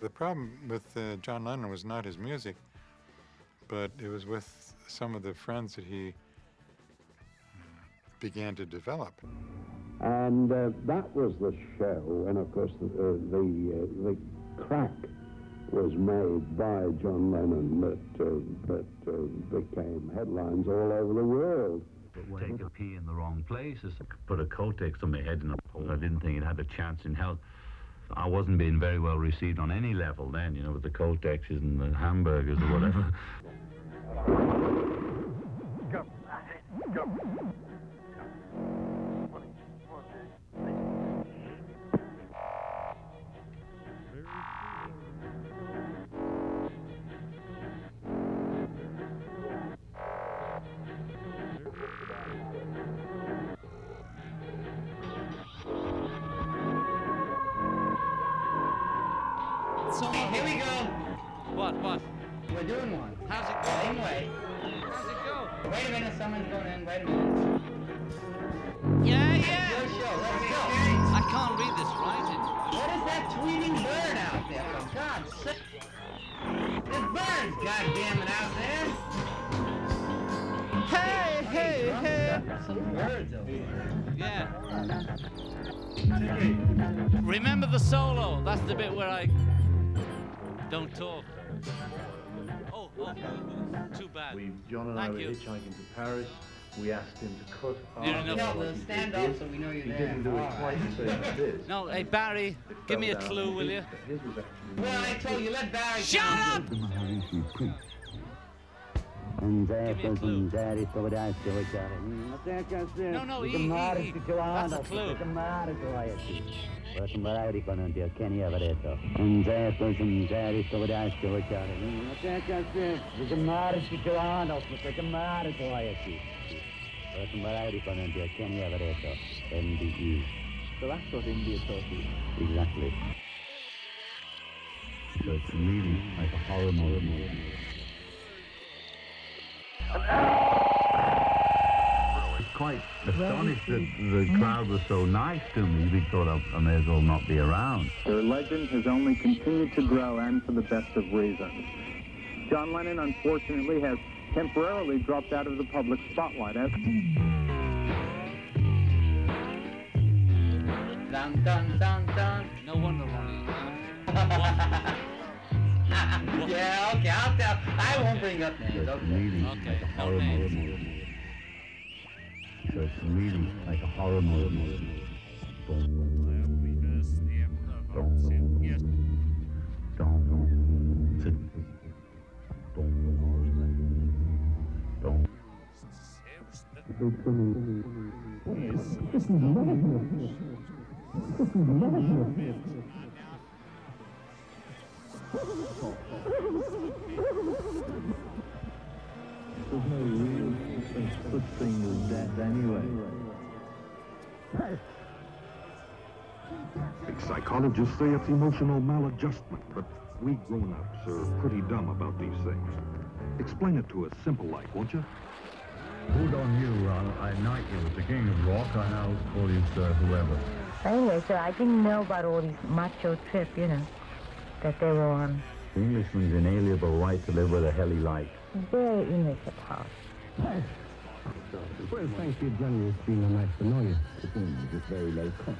The problem with uh, John Lennon was not his music, but it was with some of the friends that he uh, began to develop. And uh, that was the show, and of course the uh, the, uh, the crack was made by John Lennon that uh, that uh, became headlines all over the world. Take a pee in the wrong place, put a Kotex on my head, and I didn't think it had a chance in hell. I wasn't being very well received on any level then, you know, with the Kotexes and the hamburgers or whatever. Go. Go. Too bad. We, John and I were you. hitchhiking to Paris. We asked him to cut You're off enough. what No, he stand did. up so we know you're He there. didn't do All it right. quite the same as this. No, hey Barry, It give me a down. clue, will His- you? His was actually Well, I told you, let Barry Shut up! Give me a clue. No, no, he, he, he. That's a clue. So that's what India taught you. Exactly. So it's really like a horror movie. I was quite astonished that the mm. crowd was so nice to me. We thought I, I may as well not be around. Their legend has only continued to grow and for the best of reasons. John Lennon, unfortunately, has temporarily dropped out of the public spotlight. As Dun, dun, dun, dun. No wonder Ronnie. yeah, okay, I'll tell. I won't bring up names. It's Okay. really Okay, like a no horror names. movie. So it's really like a horror movie. There's no real such thing as death anyway. Psychologists say it's emotional maladjustment, but we grown-ups are pretty dumb about these things. Explain it to us simple like, won't you? Good on you. I, I knight you as the king of rock. I now call you sir whoever. Anyway, sir, I didn't know about all these macho trip, you know, that they were on. The Englishman's inalienable right to live where the hell he likes. Very English at heart. Well, thank you, Johnny. It's been a nice to know you. It's very low cost.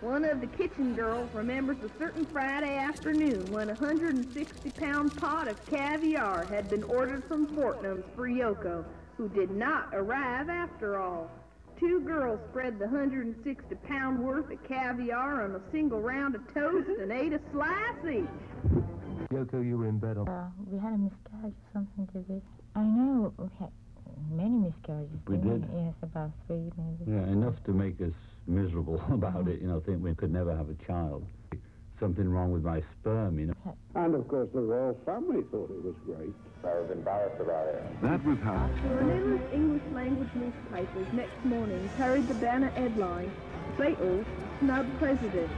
One of the kitchen girls remembers a certain Friday afternoon when a 160-pound pot of caviar had been ordered from Fortnum's for Yoko, who did not arrive after all. Two girls spread the 160-pound worth of caviar on a single round of toast and ate a slice each. Yoko, you were in bed on... Uh, we had a miscarriage or something to this. I know we had many miscarriages. We didn't did. we? Yes, about three maybe. Yeah, enough to make us miserable about it. You know, think we could never have a child. Something wrong with my sperm, you know. And of course, the royal family thought it was great. I was embarrassed about it. That was how. The numerous English language newspapers next morning carried the banner headline, Fatal Snub President.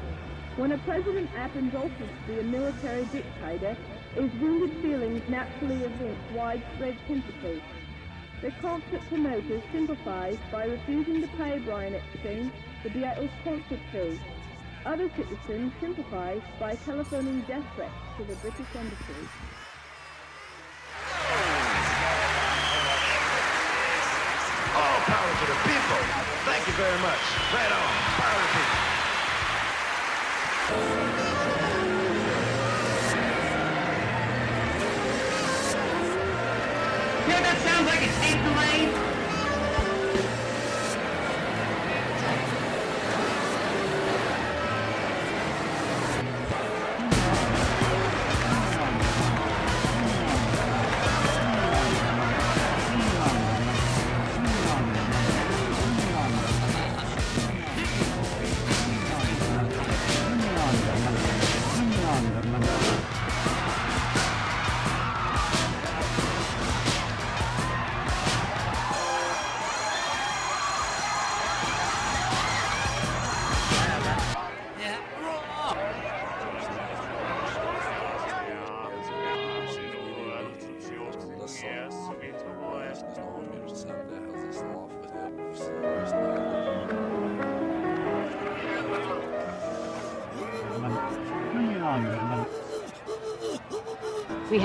When a president happens also to be a military dictator, his wounded feelings naturally evince widespread sympathy. The concert promoters sympathized by refusing to pay Brian Epstein the Beatles concert fee, Other citizens sympathized by telephoning death threats to the British embassy. All power to the people. Thank you very much. Right on. Power to the people. Yeah, that sounds like a tape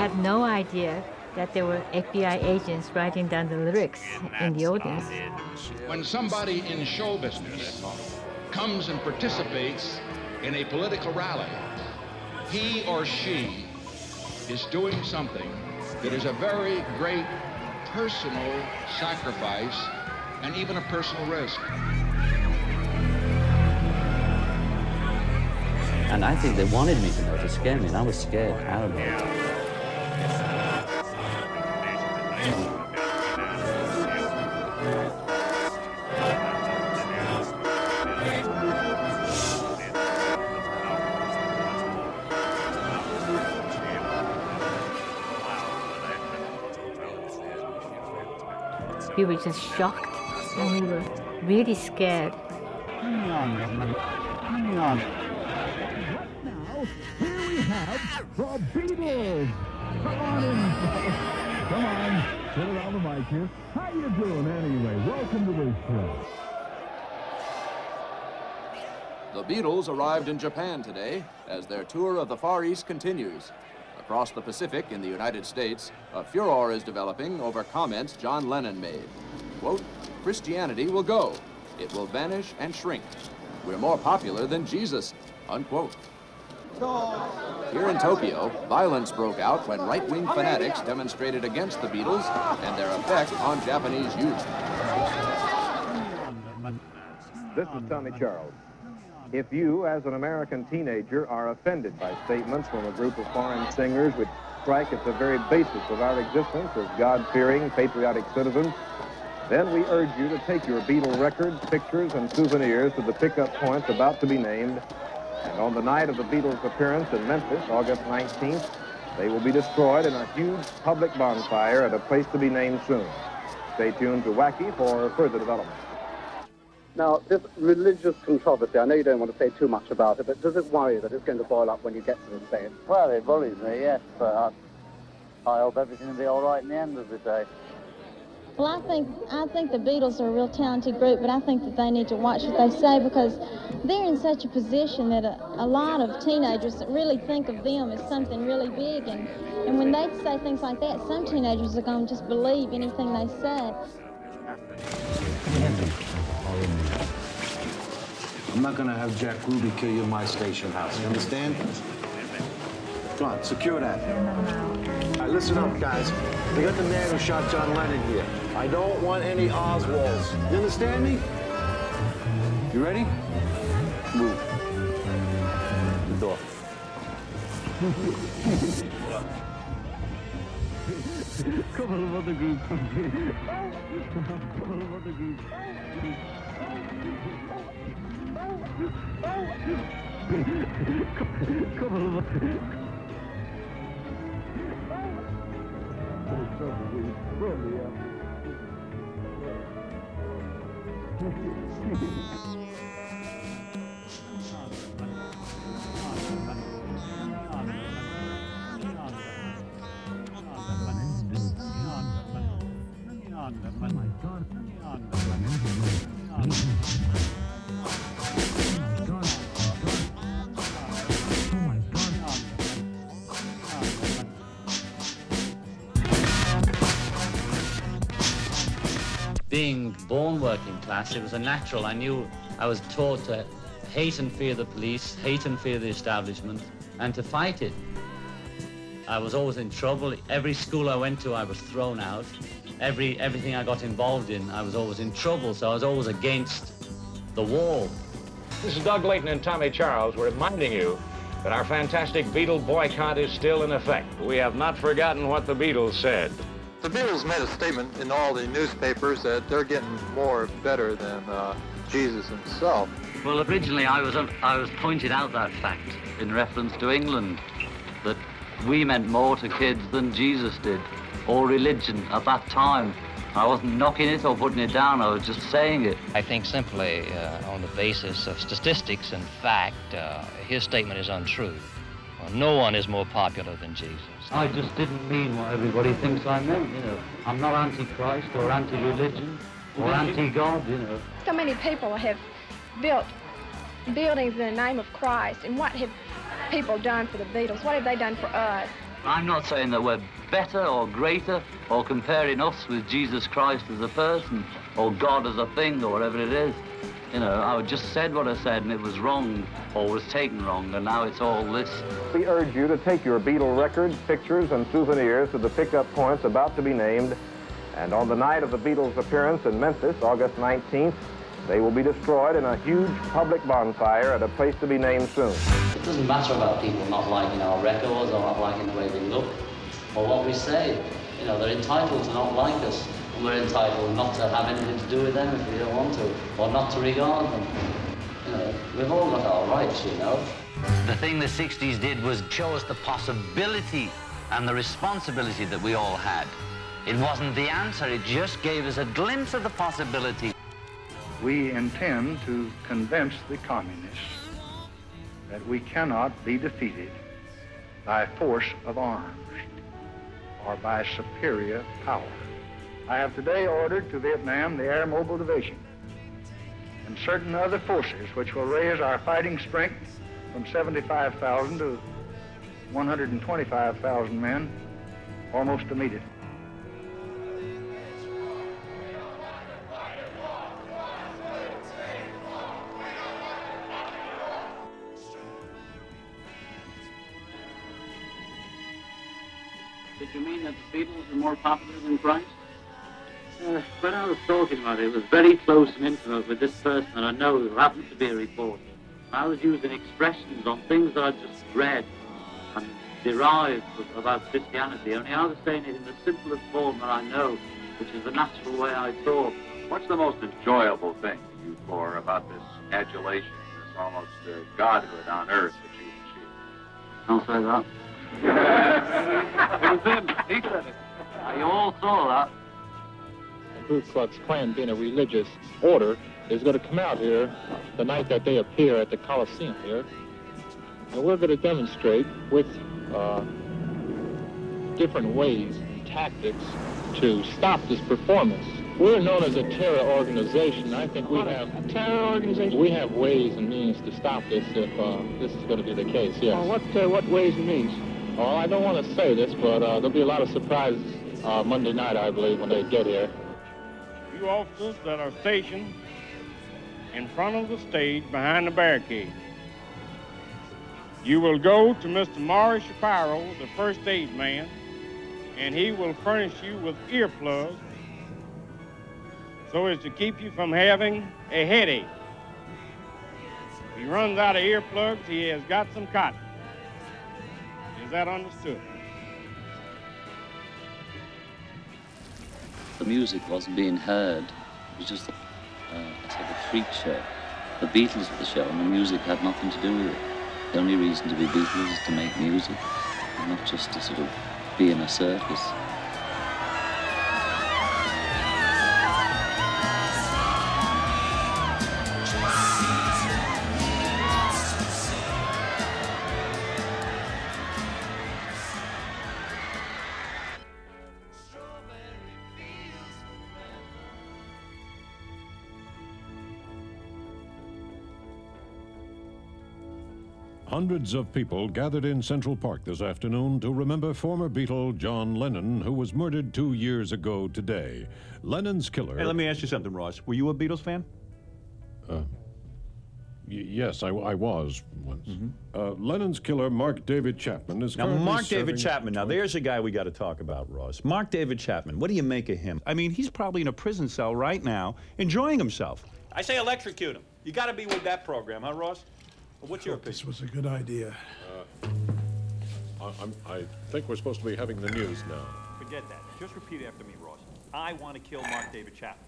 had no idea that there were FBI agents writing down the lyrics in the audience. When somebody in show business comes and participates in a political rally, he or she is doing something that is a very great personal sacrifice and even a personal risk. And I think they wanted me to know to scare me, and I was scared out of it. We were just shocked and we were really scared. Now, here we have the Beatles. Come on in. Come on. Sit around the mic here. How you doing anyway? Welcome to the show. The Beatles arrived in Japan today as their tour of the Far East continues. Across the Pacific in the United States, a furor is developing over comments John Lennon made. Quote, Christianity will go. It will vanish and shrink. We're more popular than Jesus. Unquote. Here in Tokyo, violence broke out when right-wing fanatics demonstrated against the Beatles and their effect on Japanese youth. This is Tommy Charles. If you, as an American teenager, are offended by statements from a group of foreign singers which strike at the very basis of our existence as God-fearing, patriotic citizens, then we urge you to take your Beatle records, pictures, and souvenirs to the pickup points about to be named. And on the night of the Beatles' appearance in Memphis, August 19th, they will be destroyed in a huge public bonfire at a place to be named soon. Stay tuned to Wacky for further development. Now, this religious controversy, I know you don't want to say too much about it, but does it worry you that it's going to boil up when you get to the States? Well, it worries me, yes, but I, I hope everything will be all right in the end of the day. Well, I think I think the Beatles are a real talented group, but I think that they need to watch what they say because they're in such a position that a, a lot of teenagers really think of them as something really big, and and when they say things like that, some teenagers are going to just believe anything they say. I'm not gonna have Jack Ruby kill you in my station house. You understand? Come on, secure that. All right, listen up, guys. We got the man who shot John Lennon here. I don't want any Oswalds. You understand me? You ready? Move. The door. Couple of other groups. Couple of other groups. Couple of other... trouble with. Really, born working class, it was a natural. I knew I was taught to hate and fear the police, hate and fear the establishment, and to fight it. I was always in trouble. Every school I went to, I was thrown out. Every everything I got involved in, I was always in trouble. So I was always against the wall. This is Doug Layton and Tommy Charles. We're reminding you that our fantastic Beatle boycott is still in effect. We have not forgotten what the Beatles said. The Beatles made a statement in all the newspapers that they're getting more better than uh, Jesus himself. Well, originally I was I was pointed out that fact in reference to England, that we meant more to kids than Jesus did, or religion at that time. I wasn't knocking it or putting it down, I was just saying it. I think simply uh, on the basis of statistics and fact, uh, his statement is untrue. Well, no one is more popular than Jesus. I just didn't mean what everybody thinks I meant, you know. I'm not anti-Christ or anti-religion or anti-God, you know. So many people have built buildings in the name of Christ, and what have people done for the Beatles? What have they done for us? I'm not saying that we're better or greater or comparing us with Jesus Christ as a person or God as a thing or whatever it is. You know, I just said what I said and it was wrong or was taken wrong and now it's all this. We urge you to take your Beatle records, pictures, and souvenirs to the pickup points about to be named. And on the night of the Beatles' appearance in Memphis, August 19th, they will be destroyed in a huge public bonfire at a place to be named soon. It doesn't matter about people not liking our records or not liking the way we look or what we say. You know, they're entitled to not like us. And we're entitled not to have anything to do with them if we don't want to, or not to regard them. You know, we've all got our rights, you know. The thing the 60s did was show us the possibility and the responsibility that we all had. It wasn't the answer, it just gave us a glimpse of the possibility. We intend to convince the communists that we cannot be defeated by force of arms or by superior power. I have today ordered to Vietnam the Air Mobile Division and certain other forces which will raise our fighting strength from 75,000 to 125,000 men almost immediately. Did you mean that the Beatles were more popular than Christ? Uh, when I was talking about it, it was very close and intimate with this person that I know who happens to be a reporter. I was using expressions on things that I just read and derived about Christianity, only I was saying it in the simplest form that I know, which is the natural way I talk. What's the most enjoyable thing you for about this adulation, this almost uh, godhood on earth that you achieved? Don't say that. it was him. He said it. You all saw that. Klux Klan, being a religious order, is going to come out here the night that they appear at the Coliseum here, and we're going to demonstrate with uh, different ways and tactics to stop this performance. We're known as a terror organization. I think we have a terror organization. We have ways and means to stop this if uh, this is going to be the case. Yes. Oh, what uh, what ways and means? Oh, I don't want to say this, but uh, there'll be a lot of surprises uh, Monday night, I believe, when they get here. Officers that are stationed in front of the stage behind the barricade. You will go to Mr. Morris Shapiro, the first aid man, and he will furnish you with earplugs so as to keep you from having a headache. If he runs out of earplugs, he has got some cotton. Is that understood? The music wasn't being heard. It was just a, uh, a sort of freak show. The Beatles were the show, and the music had nothing to do with it. The only reason to be Beatles is to make music, and not just to sort of be in a circus. Hundreds of people gathered in Central Park this afternoon to remember former Beatle John Lennon, who was murdered two years ago today. Lennon's killer. Hey, let me ask you something, Ross. Were you a Beatles fan? Uh, y- yes, I, I was once. Uh, Lennon's killer, Mark David Chapman, is Now, Mark David serving- Chapman. Now, there's a guy we got to talk about, Ross. Mark David Chapman. What do you make of him? I mean, he's probably in a prison cell right now, enjoying himself. I say electrocute him. You got to be with that program, huh, Ross? Well, what's your opinion? This was a good idea. Uh, I, I'm, I think we're supposed to be having the news now. Forget that. Just repeat after me, Ross. I want to kill Mark David Chapman.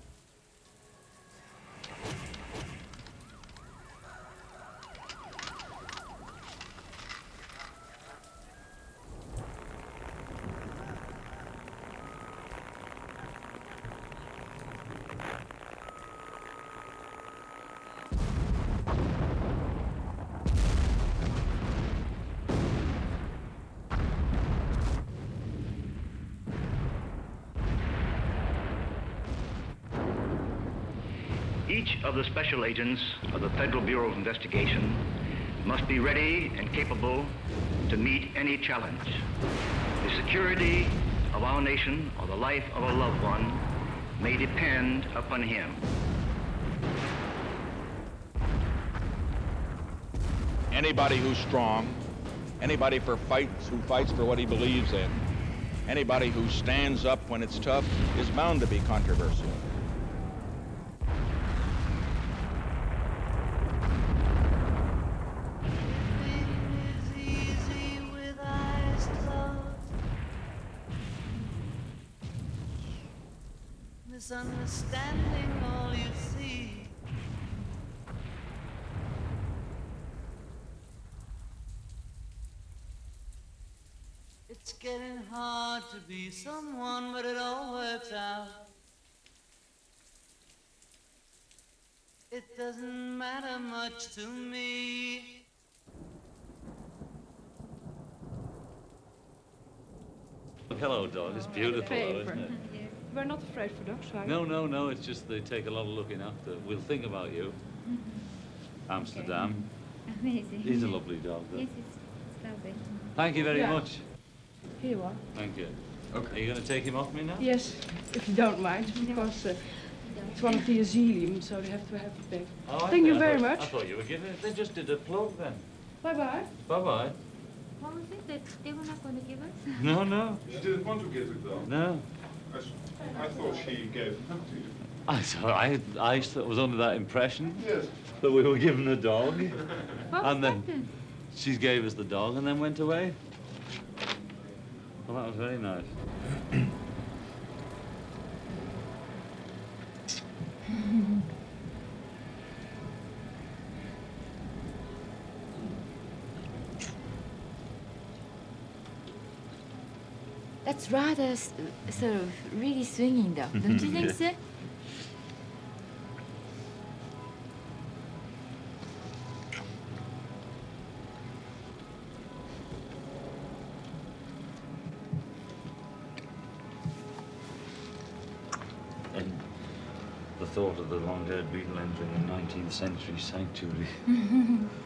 Each of the special agents of the Federal Bureau of Investigation must be ready and capable to meet any challenge. The security of our nation or the life of a loved one may depend upon him. Anybody who's strong, anybody for fights who fights for what he believes in, anybody who stands up when it's tough is bound to be controversial. It's getting hard to be someone, but it all works out. It doesn't matter much to me. Hello, dog. It's beautiful, though, isn't it? We're not afraid for dogs, are we? No, no, no. It's just they take a lot of looking after. We'll think about you. Amsterdam. Amazing. He's a lovely dog, though. Yes, it's, it's lovely. Thank you very Yeah. much. Here you are. Thank you. Okay. Are you going to take him off me now? Yes, if you don't mind, because uh, it's one of the asylum, so they have to have it back. Oh, I Thank you thought- I very thought- much. I thought you were giving it. They just did a plug then. Bye-bye. Bye-bye. What was it that they were not going to give us? No, no. She didn't want to give it though. No. I, s- I thought she gave it to you. I thought I, I thought- was under that impression Yes. that we were given a dog. What and then that then? she gave us the dog and then went away. Well, that was very nice. That's rather s- sort of really swinging, though. Don't you think Yeah. so? And the thought of the long-haired Beatle entering a 19th century sanctuary.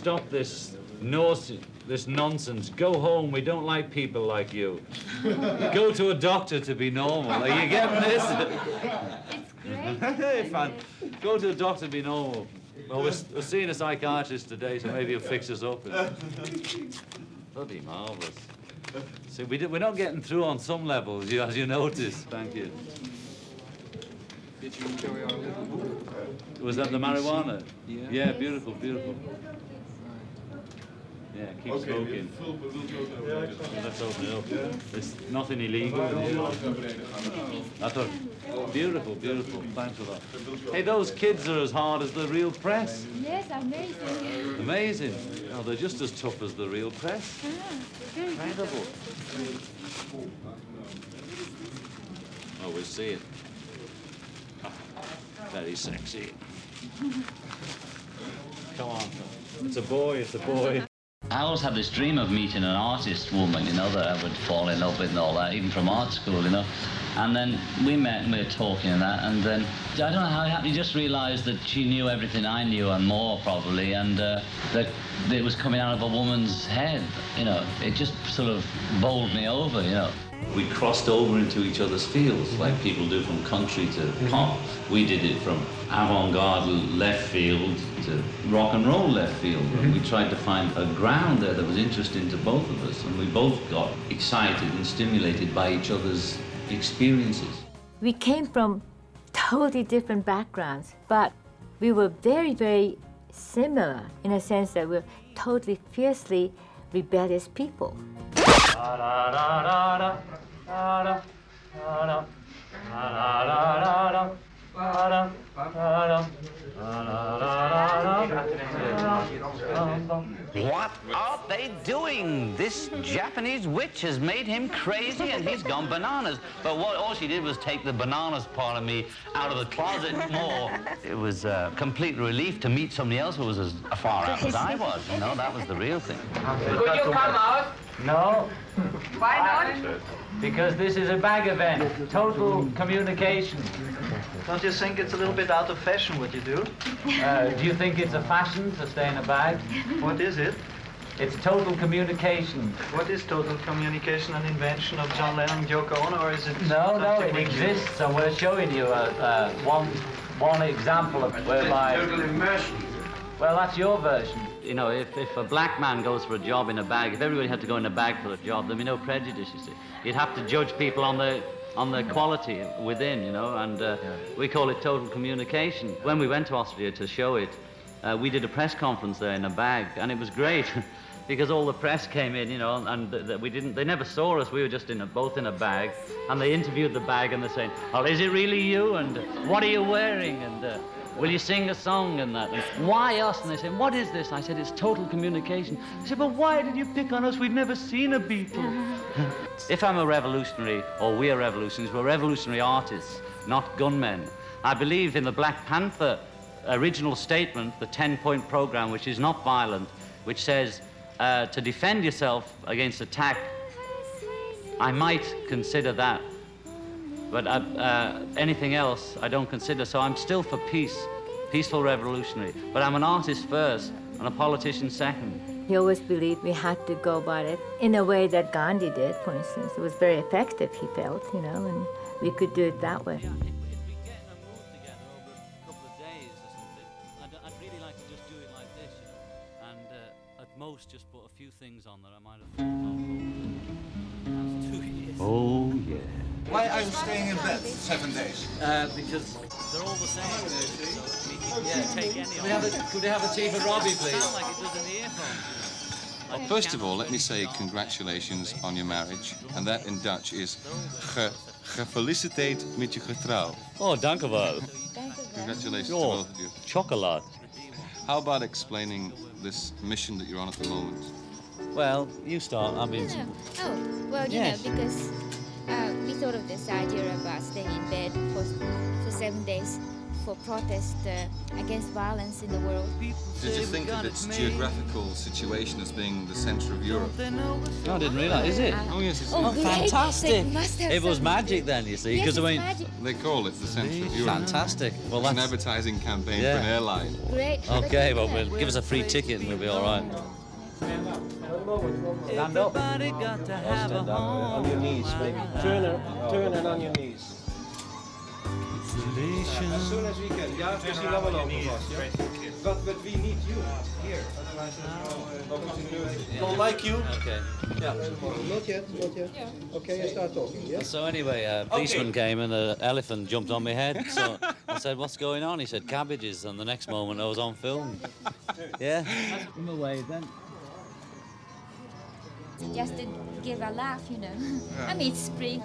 stop this nos- this nonsense. Go home. We don't like people like you. Go to a doctor to be normal. Are you getting this? hey, fun. Go to a doctor to be normal. Well, we're, we're seeing a psychiatrist today, so maybe he'll fix us up. Bloody marvelous. See, we did, we're not getting through on some levels, you, as you notice. Thank you. Did you enjoy our little book? Was that the marijuana? Yeah. Yeah, beautiful, beautiful. Yeah, keep Okay, smoking. we'll- we'll- we'll. Let's open it up. Yeah. There's nothing illegal in here. I thought, beautiful, beautiful. Thanks a lot. Hey, those kids are as hard as the real press. Yes, amazing. Amazing. Oh, they're just as tough as the real press. Ah, very good. Incredible. Oh, we'll see it. Ah, very sexy. Come on. It's a boy, it's a boy. I always had this dream of meeting an artist woman, you know, that I would fall in love with and all that, even from art school, you know. And then we met and we were talking and that, and then I don't know how it happened. You just realised that she knew everything I knew and more probably, and uh, that it was coming out of a woman's head. You know, it just sort of bowled me over, you know. We crossed over into each other's fields, like mm-hmm. people do from country to mm-hmm. pop. We did it from avant-garde left field to rock and roll left field. And we mm-hmm. tried to find a ground there that was interesting to both of us, and we both got excited and stimulated by each other's experiences. We came from totally different backgrounds, but we were very, very similar in a sense that we're totally fiercely rebellious people. What are they doing? This Japanese witch has made him crazy and he's gone bananas. But what all she did was take the bananas part of me out of the closet more. It was a complete relief to meet somebody else who was as far out as I was. You know, that was the real thing. Could you come out? No, Why not? because this is a bag event. Total communication. Don't you think it's a little bit out of fashion what you do? Uh, do you think it's a fashion to stay in a bag? What is it? It's total communication. What is total communication an invention of John Lennon and Yoko Ono, or is it No, no, it we- exists, and we're showing you uh, uh, one one example of whereby. Total immersion. Well, that's your version. You know, if, if a black man goes for a job in a bag, if everybody had to go in a bag for a job, there'd be no prejudice, you see. You'd have to judge people on the on the quality within, you know, and uh, we call it total communication. When we went to Austria to show it, uh, we did a press conference there in a bag, and it was great. Because all the press came in, you know, and th- th- we didn't. They never saw us. We were just in a, both in a bag, and they interviewed the bag, and they're saying, "Oh, is it really you? And uh, what are you wearing? And uh, will you sing a song and that? And why us? And they said, "What is this?" I said, "It's total communication." They said, "But why did you pick on us? We've never seen a Beatle." if I'm a revolutionary, or we are revolutionaries, we're revolutionary artists, not gunmen. I believe in the Black Panther original statement, the 10-point program, which is not violent, which says uh, to defend yourself against attack. I might consider that, but uh, uh, anything else I don't consider. So I'm still for peace, peaceful revolutionary. But I'm an artist first and a politician second. He always believed we had to go about it in a way that Gandhi did, for instance. It was very effective, he felt, you know, and we could do it that way. Yeah, if if we get in a move together over a couple of days or something, I'd, I'd really like to just do it like this, and uh, at most just put a few things on that I might have thought of. That's. Oh, yeah. Why are you staying in bed seven days? Uh, because they're all the same. So we can, yeah, take any could we, have a, could we have a tea for Robbie, please? sound like it does in the earphones. Well, first of all, let me say congratulations on your marriage. And that in Dutch is ge, gefeliciteerd met je getrouw. Oh, dank u wel. Congratulations to Oh, both of you. chocolate. How about explaining this mission that you're on at the moment? Well, you start. I mean, Oh, well, you Yes. know, because uh, we thought of this idea about staying in bed for, for seven days for protest uh, against violence in the world. Did you think of its geographical situation as being the centre of Europe? I didn't realise. Is it? Oh, yes, it's Oh, great. fantastic. They must have It was magic then, you see, Yes, because I mean, magic. They call it the centre of Europe. fantastic. Well, It's an advertising campaign Yeah. for an airline. Great. okay. Well, we'll give us a free ticket and we'll be all right. Stand up. got to have a On your knees, maybe. Turn it, turn it on your knees. As soon as we can. Ja, precies dat wel lopen vast. Ja? But, but we need you here. Otherwise there's no uh, continuity. Don't like you? Okay. Yeah. Not yet, not yet. Yeah. Okay, you start talking, yeah? So anyway, a Okay. policeman came and an elephant jumped on my head. So I said, "What's going on?" He said, "Cabbages." And the next moment, I was on film. Yeah. Come away then. Just to give a laugh, you know. I mean, it's spring.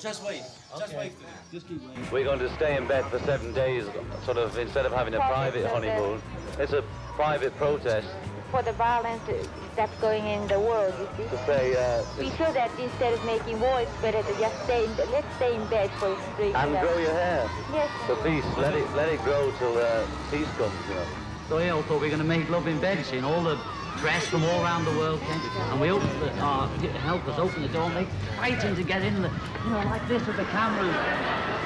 Just wait. Just wait. Just keep waiting. We're going to stay in bed for seven days, sort of instead of having a private honeymoon. It's a private protest For the violence that's going in the world, you see. to say uh, We feel that instead of making war, it's better to just stay in. Let's stay in bed for spring. and you grow your hair Yes. for peace. Let it let it grow till uh, peace comes. You know. they all thought we were going to make love in bed, you see, all the press from all around the world came, and we opened the, uh, helped us open the door, and they fighting to get in, the, you know, like this with the cameras.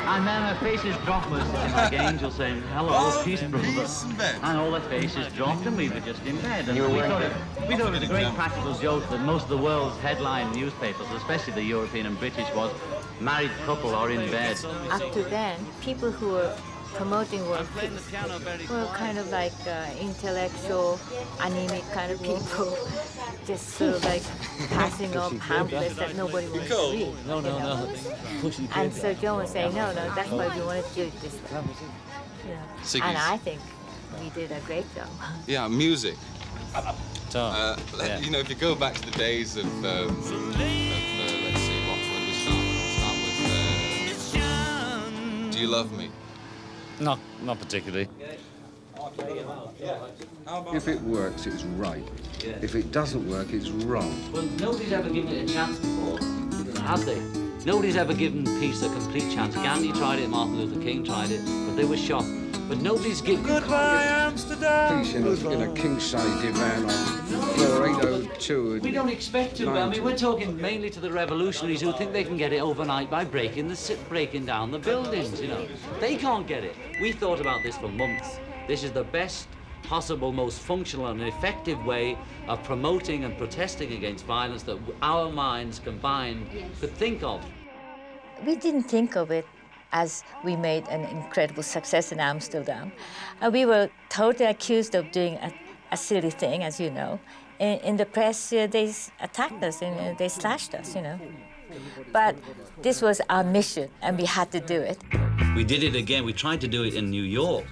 And then our faces dropped, we were sitting like angels saying, hello, peace, brothers. And all their faces dropped, and we were just in bed. And You we, thought it, we thought it was a great practical joke that most of the world's headline newspapers, especially the European and British, was married couple are in bed. Up to then, people who were promoting world peace were kind of like uh, intellectual, anemic kind of people, just sort of like passing on pamphlets that nobody wants to read. No, no, no. And so John was saying, no, no, that's why we want to do it this way. You know? And I think we did a great job. Yeah, music. Uh, let- Yeah. You know, if you go back to the days of, um, uh, let's see, what would we start with? Start with, uh, Do You Love Me? Not, not particularly. If it works, it's right. If it doesn't work, it's wrong. Well, nobody's ever given it a chance before, have they? Nobody's ever given peace a complete chance. Gandhi tried it, Martin Luther King tried it, but they were shot. But nobody's giving. Goodbye, Amsterdam! Peace in a, in a king-size divan on floor 802. We don't expect to. I mean, we're talking mainly to the revolutionaries who think they can get it overnight by breaking the si- breaking down the buildings. You know, they can't get it. We thought about this for months. This is the best possible, most functional and effective way of promoting and protesting against violence that our minds combined could think of. we didn't think of it as we made an incredible success in Amsterdam. Uh, we were totally accused of doing a, a silly thing, as you know. In, in the press, uh, they attacked us and uh, they slashed us, you know. But this was our mission, and we had to do it. We did it again. We tried to do it in New York,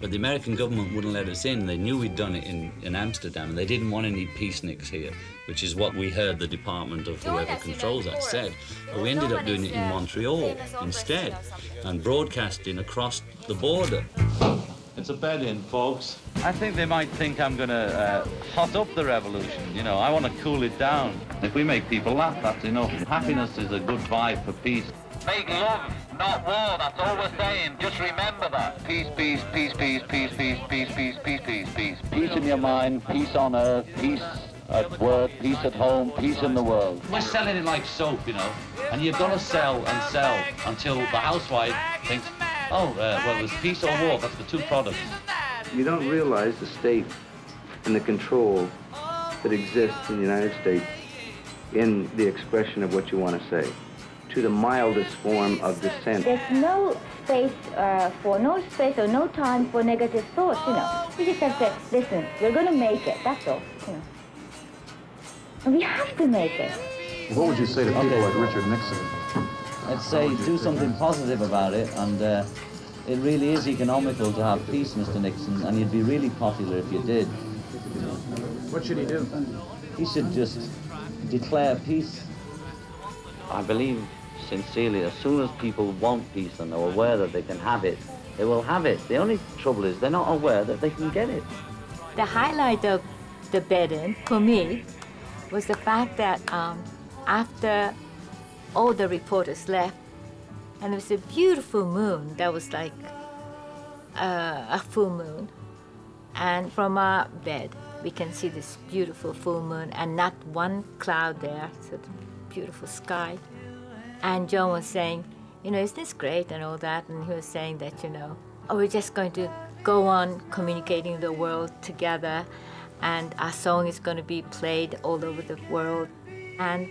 but the American government wouldn't let us in. They knew we'd done it in, in Amsterdam, and they didn't want any peaceniks here, which is what we heard the Department of whoever controls that said. But we ended up doing it in Montreal instead, and broadcasting across the border. It's a bed-in, folks. I think they might think I'm going to uh, hot up the revolution. You know, I want to cool it down. If we make people laugh, that's enough. Happiness is a good vibe for peace. Make love, not war. That's all we're saying. Just remember that. Peace, peace, peace, peace, peace, peace, peace, peace, peace, peace, peace. Peace in your mind, peace on earth, peace at work, peace at home, peace in the world. We're selling it like soap, you know, and you've got to sell and sell until the housewife thinks, oh, uh, well, there's peace or war. That's the two products. You don't realize the state and the control that exists in the United States in the expression of what you want to say, to the mildest form of dissent. There's no space uh, for, no space or no time for negative thoughts, you know. We just have to say, listen, we're going to make it, that's all, you know. And we have to make it. What would you say to people like Richard Nixon? I'd say do something positive about it, and uh, it really is economical to have peace, Mr. Nixon, and you'd be really popular if you did. What should he do? He should just declare peace. I believe sincerely, as soon as people want peace and are aware that they can have it, they will have it. The only trouble is they're not aware that they can get it. The highlight of the bed-in for me was the fact that um, after all the reporters left, and it was a beautiful moon that was like uh, a full moon, and from our bed we can see this beautiful full moon and not one cloud there, so beautiful sky. And John was saying, you know, isn't this great and all that? And he was saying that, you know, oh, we're just going to go on communicating the world together, and our song is going to be played all over the world, and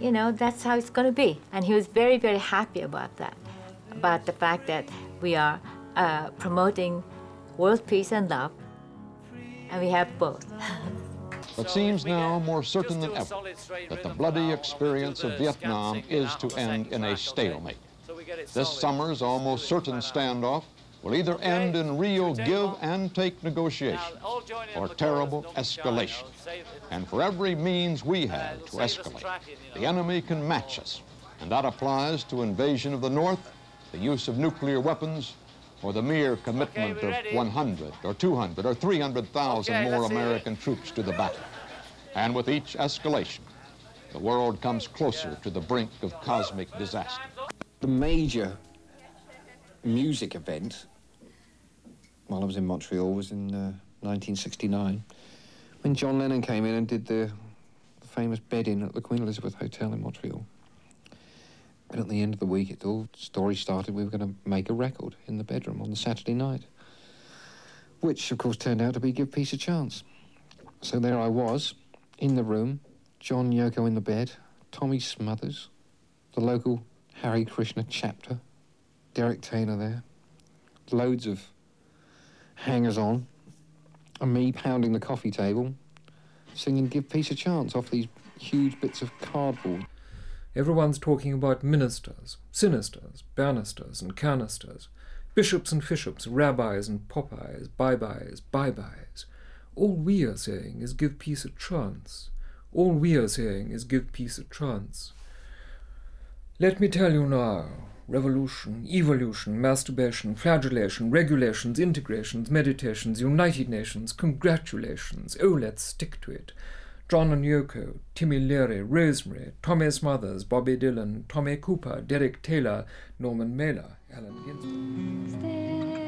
you know, that's how it's going to be. And he was very, very happy about that, about the fact that we are uh, promoting world peace and love, and we have both. It seems now more certain than ever that the bloody experience of Vietnam is to end in a stalemate. This summer's almost certain standoff will either end in real give and take negotiations or terrible escalation. And for every means we have to escalate, the enemy can match us. And that applies to invasion of the North, the use of nuclear weapons, or the mere commitment of 100 or 200 or 300,000 Okay, more let's it. American troops to the battle. And with each escalation, the world comes closer to the brink of cosmic disaster. The major music event while I was in Montreal was in uh, 1969 when John Lennon came in and did the, famous bed-in at the Queen Elizabeth Hotel in Montreal. And at the end of the week, it all story started. We were going to make a record in the bedroom on the Saturday night, which of course turned out to be "Give Peace a Chance." So there I was, in the room, John Yoko in the bed, Tommy Smothers, the local Hare Krishna chapter, Derek Taylor there, loads of hangers on, and me pounding the coffee table, singing Give Peace a Chance off these huge bits of cardboard. Everyone's talking about ministers, sinisters, banisters and canisters, bishops and fishops, rabbis and Popeyes, bye-byes, bye-byes. All we are saying is give peace a chance. All we are saying is give peace a chance. Let me tell you now, revolution, evolution, masturbation, flagellation, regulations, integrations, meditations, United Nations, congratulations. Oh, let's stick to it. John and Yoko, Timmy Leary, Rosemary, Tommy Smothers, Bobby Dylan, Tommy Cooper, Derek Taylor, Norman Mailer, Allen Ginsberg.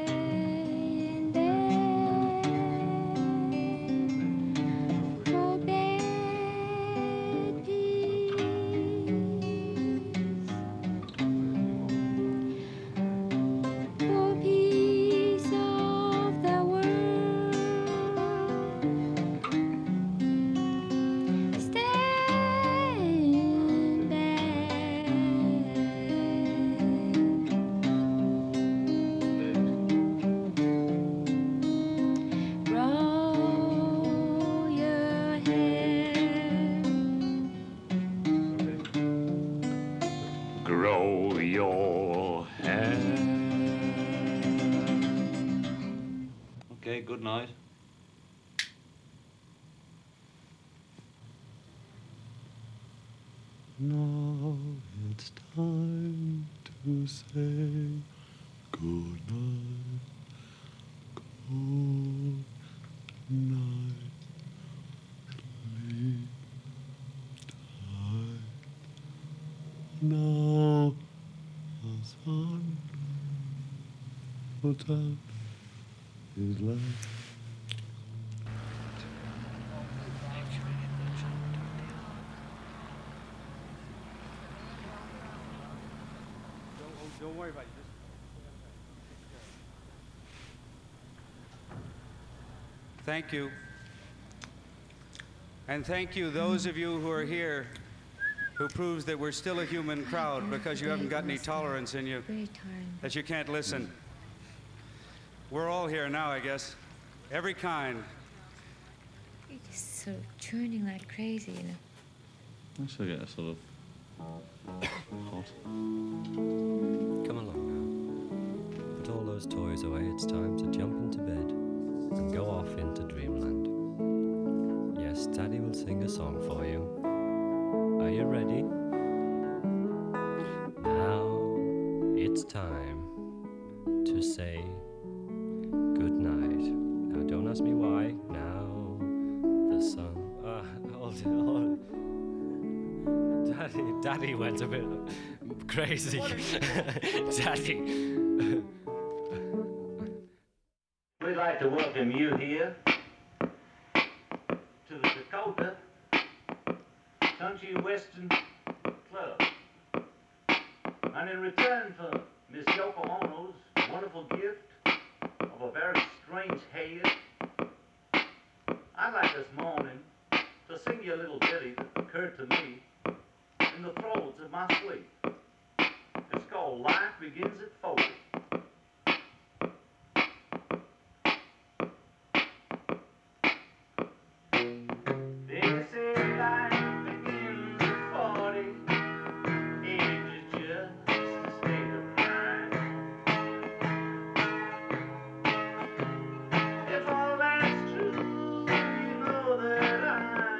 Puts out his light. Don't worry about it. Thank you. And thank you, those of you who are here who proves that we're still a human crowd because you haven't got any tolerance in you, that you can't listen. We're all here now, I guess. Every kind. You're just sort of churning like crazy, you know. I still get a sort of hot. Come along now. Put all those toys away. It's time to jump into bed and go off into dreamland. Yes, Daddy will sing a song for you. Are you ready? Now it's time to say ask me why. Now the sun. Ah, hold it, hold it. Daddy, Daddy went a bit crazy. Daddy. We'd like to welcome you here that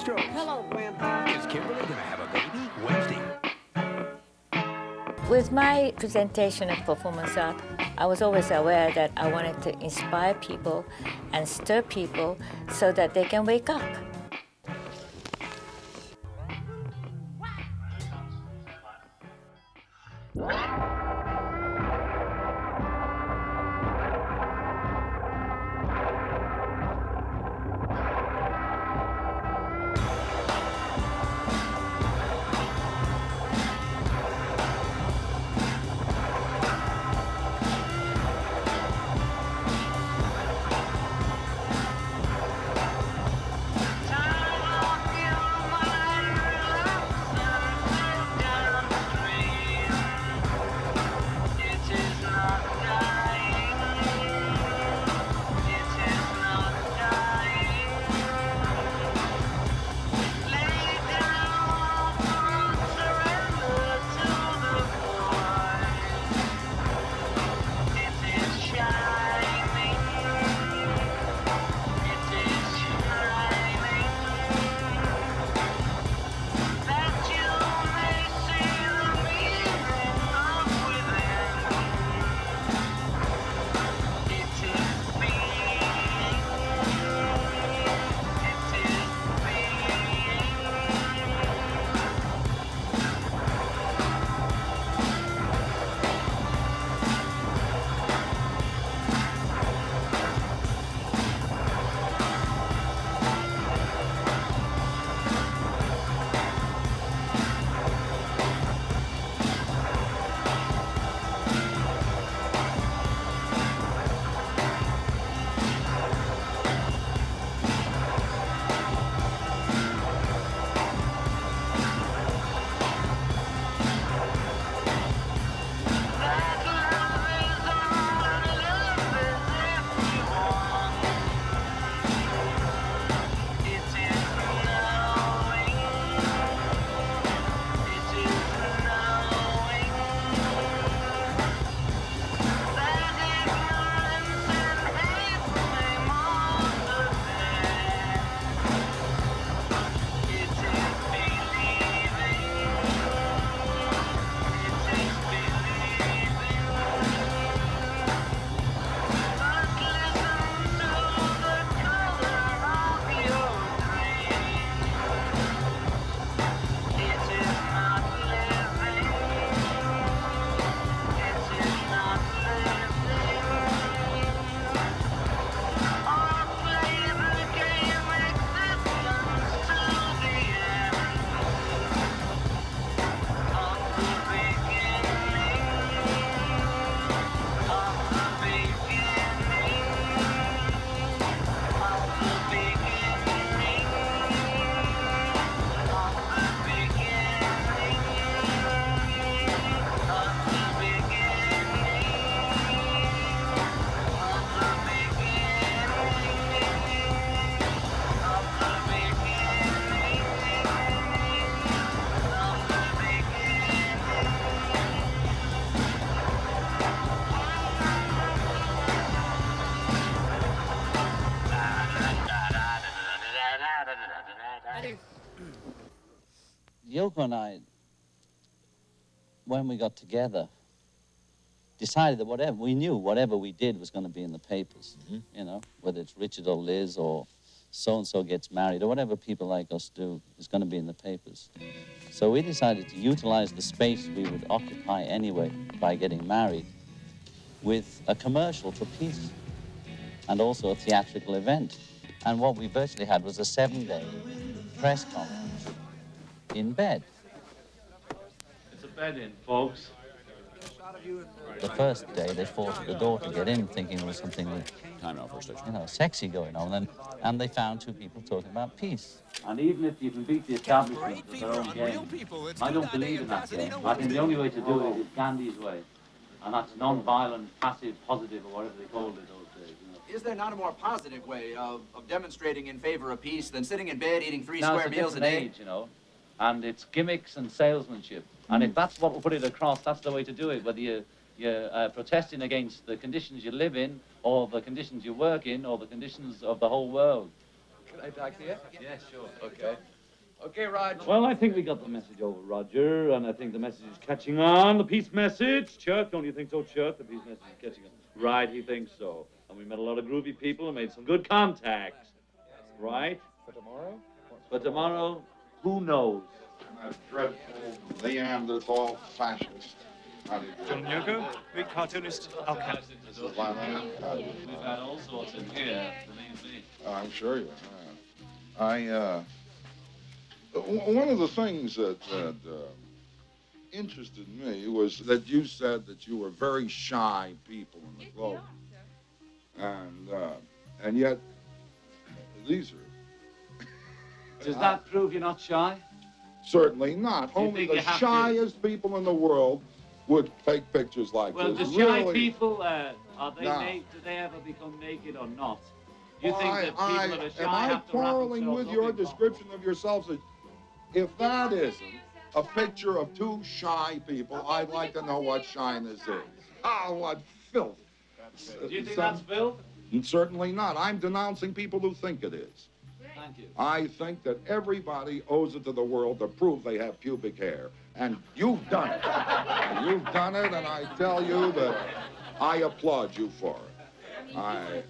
strokes. Hello, Grandpa. Is Kimberly gonna have a baby Wednesday? With my presentation of performance art, I was always aware that I wanted to inspire people and stir people so that they can wake up. And I, when we got together, decided that whatever we knew, whatever we did was going to be in the papers. Mm-hmm. You know, whether it's Richard or Liz or so and so gets married or whatever people like us do is going to be in the papers. So we decided to utilize the space we would occupy anyway by getting married with a commercial for peace and also a theatrical event. And what we virtually had was a seven day press conference in bed. It's a bed in, folks. The first day they fought at the door to get in, thinking there was something Time out for you know, sexy going on, and, and they found two people talking about peace. And even if you can beat the establishment with their own game, I don't believe in that game. I think the only way to do it is Gandhi's way, and that's non-violent, passive, positive, or whatever they called it those days. You know. Is there not a more positive way of, of demonstrating in favor of peace than sitting in bed eating three Now, square it's a meals a different day? age, you know, and it's gimmicks and salesmanship. And if that's what will put it across, that's the way to do it. Whether you, you're uh, protesting against the conditions you live in, or the conditions you work in, or the conditions of the whole world. Can I talk to you? Yeah, sure. Okay. Okay, Raj. Well, I think we got the message over, Roger, and I think the message is catching on. The peace message. Chuck, don't you think so, Chuck? The peace message is catching on. Right, he thinks so. And we met a lot of groovy people and made some good contacts. Right? For tomorrow? For tomorrow, who knows? That dreadful Neanderthal fascist. How do? John Yoko, great cartoonist. Okay. This is Lionel Cotton. We've had all sorts in here, believe me. Oh, I'm sure you have. I, uh, one of the things that, that uh, interested me was that you said that you were very shy people in the globe. And, uh, and yet, these are Does that prove you're not shy? certainly not. You Only the have to- shyest people in the world would take pictures like Well, this. the shy really. people, uh, are they No. naked? Do they ever become naked or not? Do You Well, think I- that people I- that are shy am I have to wrap quarreling with your description of yourselves? If that isn't a picture of two shy people, I'd like to know what shyness is. Oh, what filth. Do you think Some- that's filth? Certainly not. I'm denouncing people who think it is. Thank you. I think that everybody owes it to the world to prove they have pubic hair. And you've done it. You've done it, and I tell you that I applaud you for it. I,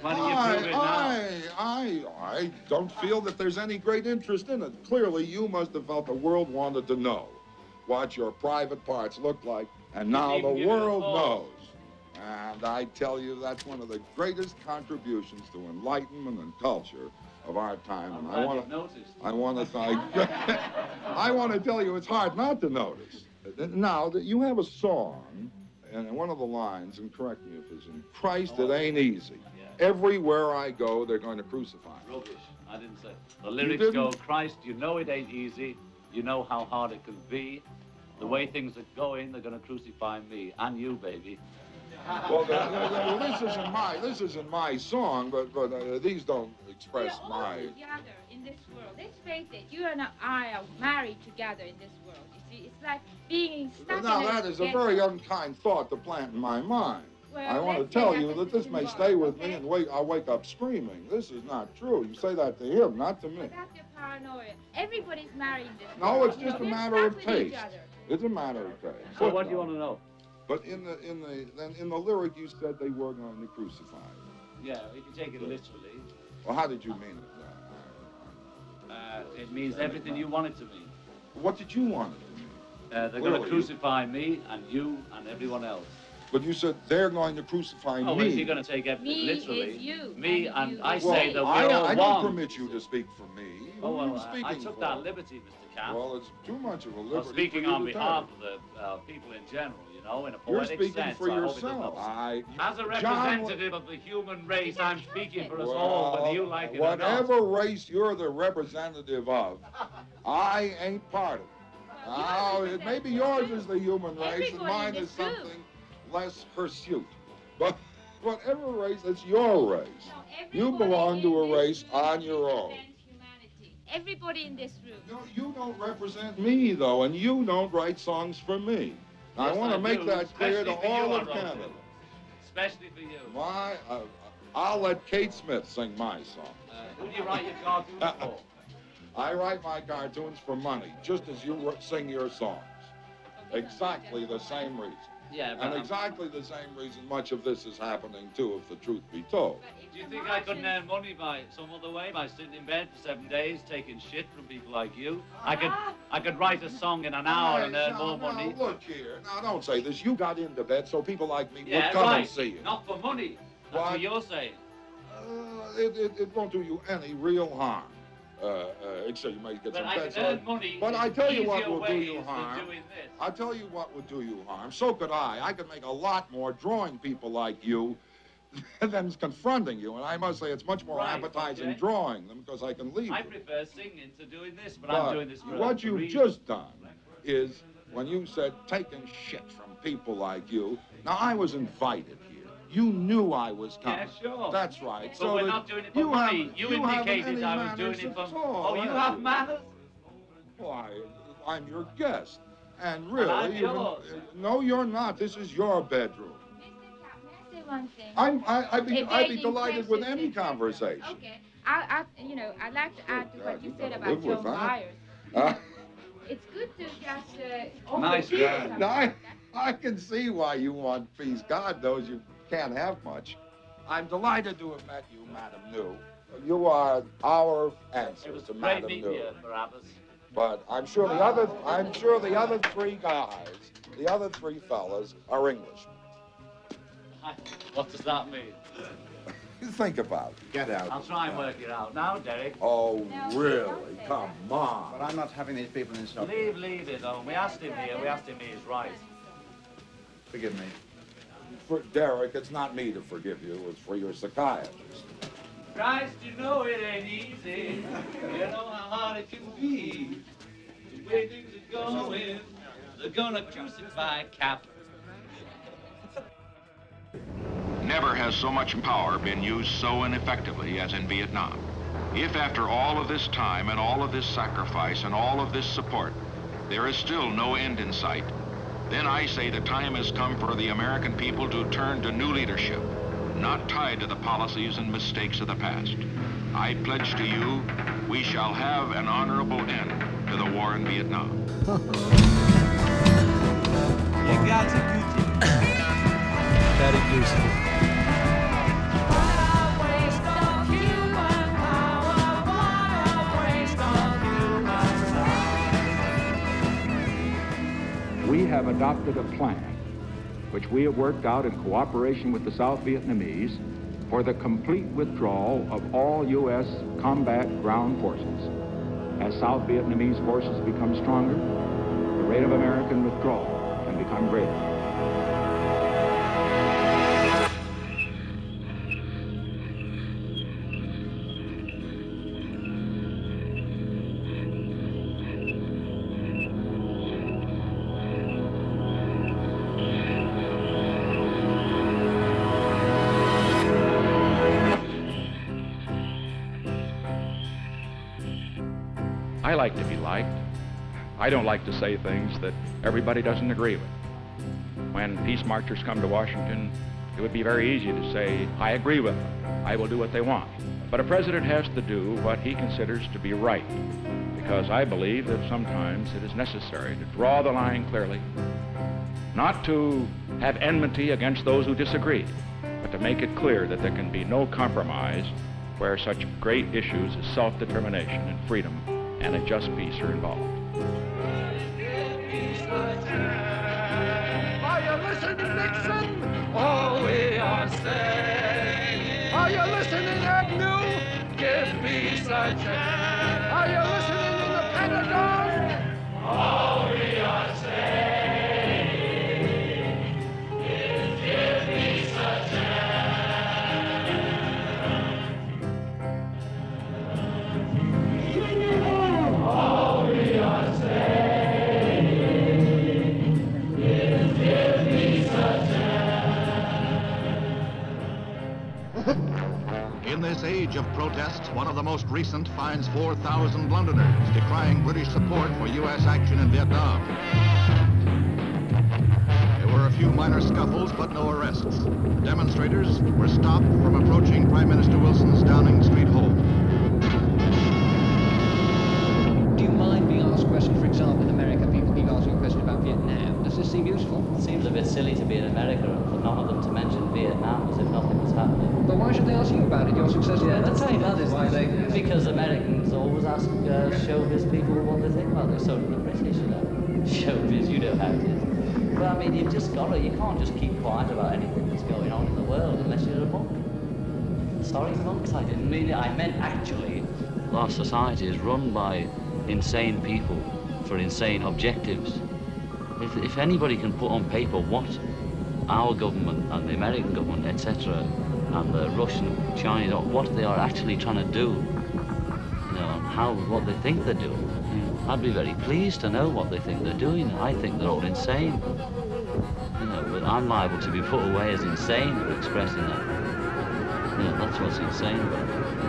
Why don't you I, prove it now? I, I, I don't feel that there's any great interest in it. Clearly, you must have felt the world wanted to know what your private parts look like, and now the give it a world knows. And I tell you, that's one of the greatest contributions to enlightenment and culture of our time. I'm and I want you've. I want to. I want to tell you, it's hard not to notice. Now that you have a song, and one of the lines, and correct me if it's in Christ, it ain't easy. Everywhere I go, they're going to crucify me. Rubbish. I didn't say. The lyrics go, Christ, you know it ain't easy. You know how hard it can be. The way things are going, they're going to crucify me and you, baby. Well, the, the- the- well, this isn't my this isn't my song, but but uh, these don't express We're all my. together in this world. Let's face it, you and I are married together in this world. You see, it's like being stuck Now in that is a together. very unkind thought to plant in my mind. Well, I want to tell you that this may stay with me and wake I wake up screaming. This is not true. You say that to him, not to me. That's your paranoia. Everybody's married in this No, world. it's just a We're matter of taste. It's a matter of taste. So what do you want to know? But in the in the then in the lyric you said they were going to crucify you. Yeah, if you take it literally. Well, how did you mean it? Uh, it means everything you want it to mean. What did you want it to mean? Uh, they're going Clearly, to you- crucify me and you and everyone else. But you said they're going to crucify me. Oh, is he going to take everything Me literally? is you, Me and and you I is say me. that we're I, all I one. don't permit you to speak for me. Oh, Who well, you I- I took for? that liberty, Mr. Capp. Well, it's too much of a I'm liberty. speaking for you on to behalf take. of the uh, people in general, you know, in a You're speaking sense. for I hope it doesn't yourself. I, As a John- representative of the human race, I'm speaking for us all, whether you like it or not. whatever race you're the representative of, I ain't part of it. Now, it, maybe yours is the human race and mine is this room. something less hirsute. But whatever race, it's your race. You belong to a race on your own. Everybody in this room. No, you don't represent me, though, and you don't write songs for me. I want to make that clear to all of Canada. Especially for you. Why? Uh, I'll let Kate Smith sing my song. Uh, who do you write your cartoons for? I write my cartoons for money, just as you sing your songs. Exactly the same reason. Yeah, And exactly the same reason much of this is happening, too, if the truth be told. Do you think I couldn't earn money by some other way, by sitting in bed for seven days, taking shit from people like you? I could, I could write a song in an hour and earn Now, more now, money. look here. Now, don't say this. You got into bed so people like me Yeah, would come right. and see you. Not for money. That's what you're saying. Uh, it, it, it won't do you any real harm. Uh, uh, except you might get But some I bets can on- earn money But I tell you what easier will do you harm. I tell you what would do you harm. So could I. I could make a lot more drawing people like you than confronting you. And I must say it's much more Right, appetizing okay. drawing them because I can leave I prefer singing to doing this, but, But I'm doing this for what you've just done is when you said taking shit from people like you. Now I was invited here. You knew I was coming. Yeah, sure. That's right. But so we're not doing it for you money. haven't- You, you indicated I was doing it for. oh, you have have manners? Why, I'm your guest. And really, you- yours. no, you're not. This is your bedroom. Say one thing. I'm, I, I'd be, A I'd be delighted with any conversation. Okay. I, I, you know, I'd like to add to what you said about live with Joe that. Myers. Huh? It's good to just uh, Nice guy. No, I, I can see why you want peace. God knows you can't have much. I'm delighted to have met you, Madam Nhu. You are our answer It was to great Madam meeting Nhu. you, But I'm sure the other, I'm sure the other three guys, the other three fellas, are English. What does that mean? Think about it. Get out. I'll try and work it out. Now, Derek. Oh, really? Come on. But I'm not having these people in insult. Leave, leave it alone. We asked him here. We asked him he is right. Forgive me. For Derek, it's not me to forgive you. It's for your psychiatrist. Christ, you know it ain't easy. You know how hard it can be. The way things are going, they're gonna crucify Capp. Never has so much power been used so ineffectively as in Vietnam. If after all of this time and all of this sacrifice and all of this support, there is still no end in sight, then I say the time has come for the American people to turn to new leadership, not tied to the policies and mistakes of the past. I pledge to you, we shall have an honorable end to the war in Vietnam. You got to Very useful. We have adopted a plan which we have worked out in cooperation with the South Vietnamese for the complete withdrawal of all U.S. combat ground forces. As South Vietnamese forces become stronger, the rate of American withdrawal can become greater. Like to be liked. I don't like to say things that everybody doesn't agree with. When peace marchers come to Washington, it would be very easy to say, I agree with them. I will do what they want. But a president has to do what he considers to be right, because I believe that sometimes it is necessary to draw the line clearly, not to have enmity against those who disagree, but to make it clear that there can be no compromise where such great issues as self-determination and freedom and a just peace are involved. Are you listening, Nixon? Oh, we are saying. Are you listening, Agnew? Give peace a chance. Are you listening in the Pentagon? Oh, this age of protests, one of the most recent finds 4,000 Londoners decrying British support for U.S. action in Vietnam. There were a few minor scuffles, but no arrests. The Demonstrators were stopped from approaching Prime Minister Wilson's Downing Street home. Do you mind being asked questions, for example, in America, people keep asking a question about Vietnam. Does this seem useful? It seems a bit silly to be in America and for none of them to mention Vietnam as if nothing was happening. But why should they ask you about it? Your successor. Yeah, that's that is why they. Because Americans always ask uh, showbiz people what they think about this. So do the British, you know. Showbiz, you know how it is. But I mean, you've just got to. You can't just keep quiet about anything that's going on in the world unless you're a monk. Sorry, monks. I didn't mean it. I meant actually. Our society is run by insane people for insane objectives. If, if anybody can put on paper what our government and the American government, etc., and the Russian, Chinese, what they are actually trying to do, you know, and how what they think they're doing. I'd be very pleased to know what they think they're doing. I think they're all insane. You know, but I'm liable to be put away as insane for expressing that. You know, that's what's insane about it.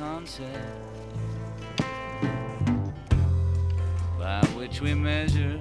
Concept by which we measure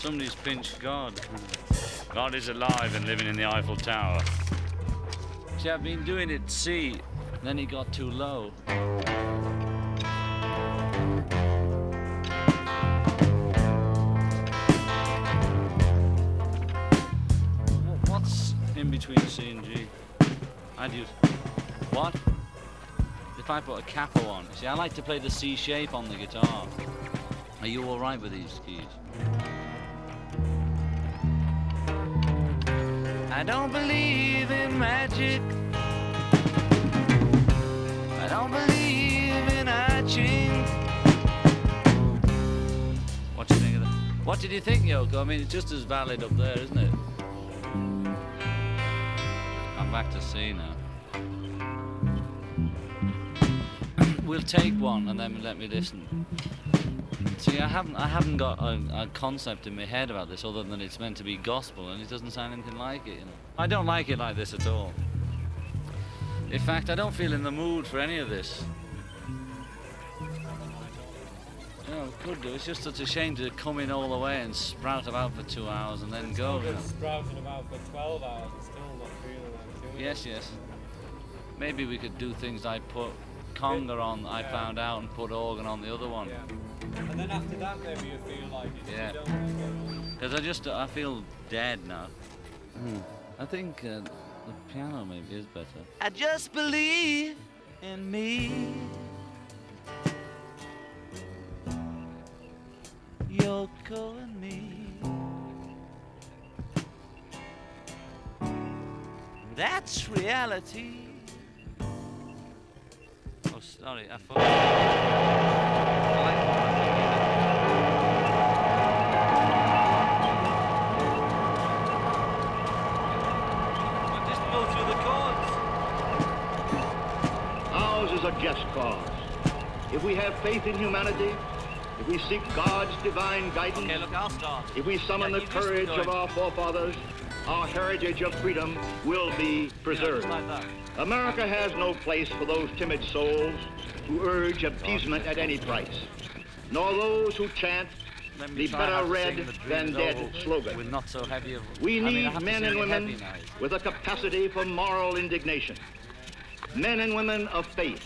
Somebody's pinched God. God is alive and living in the Eiffel Tower. See, I've been doing it C, then he got too low. What's in between C and G? I'd use. What? If I put a capo on. See, I like to play the C shape on the guitar. Are you alright with these keys? I don't believe in magic. I don't believe in hatching. What do you think of that? What did you think, Yoko? I mean, it's just as valid up there, isn't it? I'm back to C now. we'll take one and then let me listen. See, I haven't, I haven't got a, a concept in my head about this other than it's meant to be gospel, and it doesn't sound anything like it. You know, I don't like it like this at all. In fact, I don't feel in the mood for any of this. You know, could do. It's just such a shame to come in all the way and sprout about for two hours and then go. I've You know. sprouting about for 12 hours and still not feeling like doing Yes, yes. Maybe we could do things like put conga on, I found out, and put organ on the other one. it. And then after that, maybe you feel like it. Yeah. You don't really. Because I just, I feel dead now. I think uh, the piano maybe is better. I just believe in me. Yoko and me. That's reality. Oh, sorry, I thought. Just cause. If we have faith in humanity, if we seek God's divine guidance, Okay, look, if we summon Yeah, the courage of our forefathers, our heritage of freedom will be preserved. like. America has no place for those timid souls who urge appeasement at any price, nor those who chant the better red than dead slogan. So. We I mean, need have men and women with a capacity for moral indignation, men and women of faith,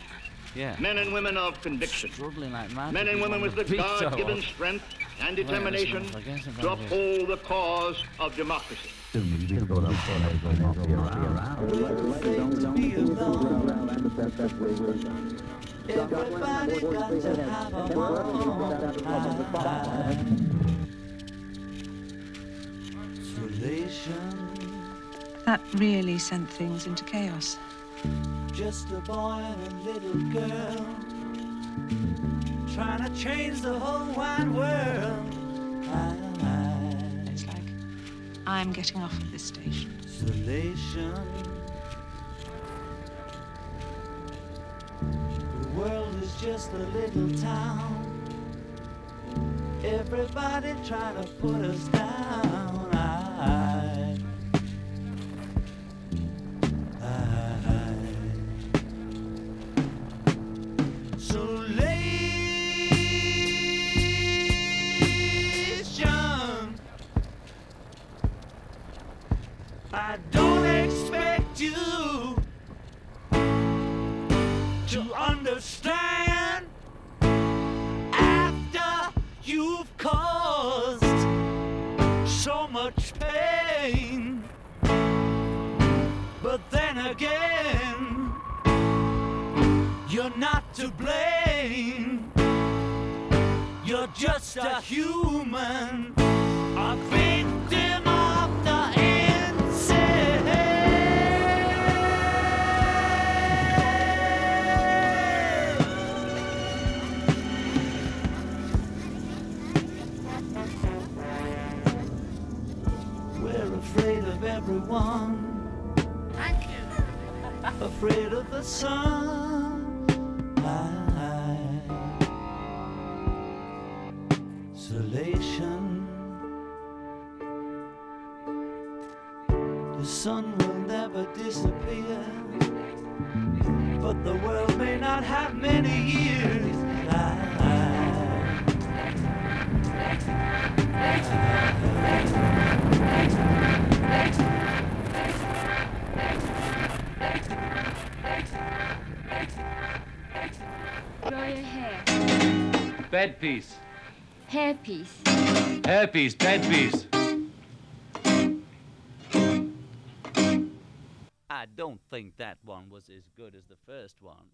Yeah. men and women of conviction, Struggling like mad. men and women with the. God-given strength and determination listen, I guess if to uphold the cause of democracy. Everybody got to have a That really sent things into chaos. Just a boy and a little girl trying to change the whole wide world. It's like, I'm getting off at this station. Isolation. The world is just a little town. Everybody trying to put us down. I, Isolation. Piece. Hair piece. Hair piece, bed piece. I don't think that one was as good as the first one.